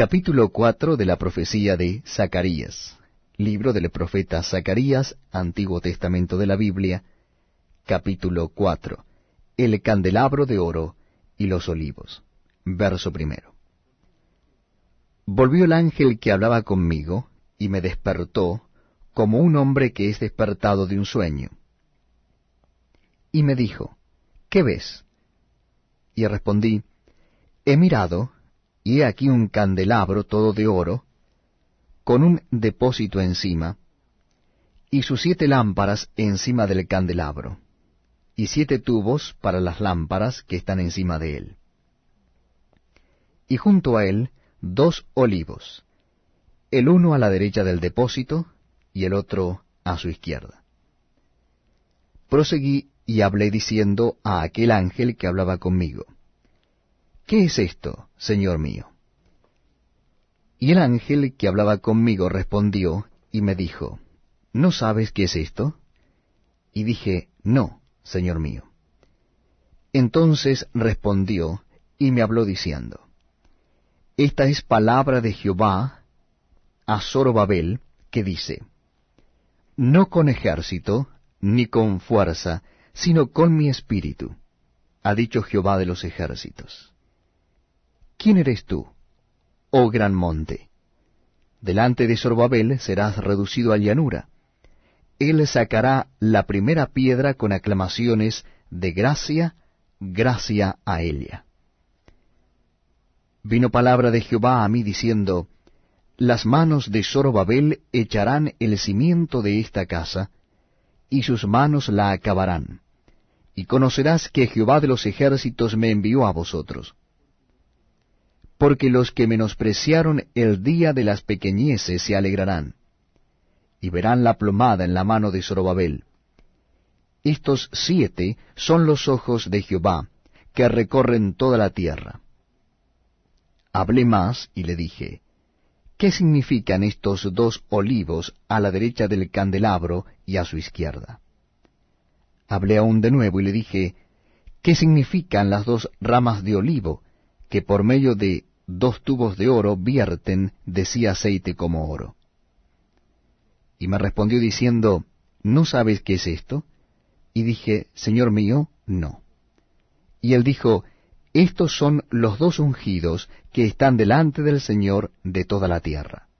Capítulo 4 de la profecía de Zacarías. Libro del profeta Zacarías, Antiguo Testamento de la Biblia. Capítulo 4. El candelabro de oro y los olivos. Verso primero. Volvió el ángel que hablaba conmigo, y me despertó, como un hombre que es despertado de un sueño. Y me dijo, ¿qué ves? Y respondí, He mirado, y he aquí un candelabro todo de oro, con un depósito encima, y sus siete lámparas encima del candelabro, y siete tubos para las lámparas que están encima de él. Y junto a él dos olivos, el uno a la derecha del depósito, y el otro a su izquierda. Proseguí y hablé diciendo a aquel ángel que hablaba conmigo, ¿Qué es esto, Señor mío? Y el ángel que hablaba conmigo respondió y me dijo, ¿No sabes qué es esto? Y dije, No, Señor mío. Entonces respondió y me habló diciendo, Esta es palabra de Jehová a Zorobabel, que dice, No con ejército, ni con fuerza, sino con mi espíritu, ha dicho Jehová de los ejércitos. ¿Quién eres tú, oh gran monte? Delante de Sorbabel serás reducido a llanura. Él sacará la primera piedra con aclamaciones de gracia, gracia a ella. Vino palabra de Jehová a mí diciendo, Las manos de Zorobabel echarán el cimiento de esta casa, y sus manos la acabarán. Y conocerás que Jehová de los ejércitos me envió a vosotros porque los que menospreciaron el día de las pequeñeces se alegrarán, y verán la plomada en la mano de Zorobabel. Estos siete son los ojos de Jehová, que recorren toda la tierra. Hablé más y le dije, ¿qué significan estos dos olivos a la derecha del candelabro y a su izquierda? Hablé aún de nuevo y le dije, ¿qué significan las dos ramas de olivo que por medio de dos tubos de oro vierten de sí aceite como oro. Y me respondió diciendo, ¿No sabes qué es esto? Y dije, Señor mío, no. Y él dijo, Estos son los dos ungidos que están delante del Señor de toda la tierra.